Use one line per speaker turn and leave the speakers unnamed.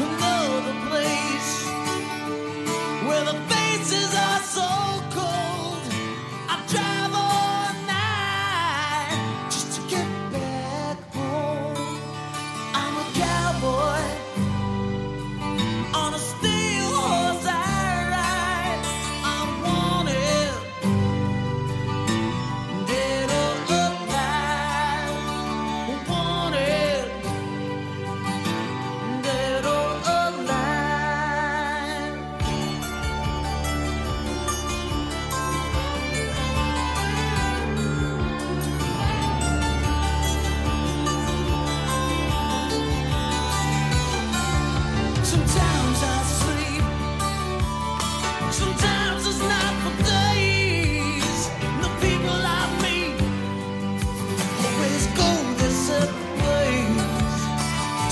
Another place where the faces are so cold.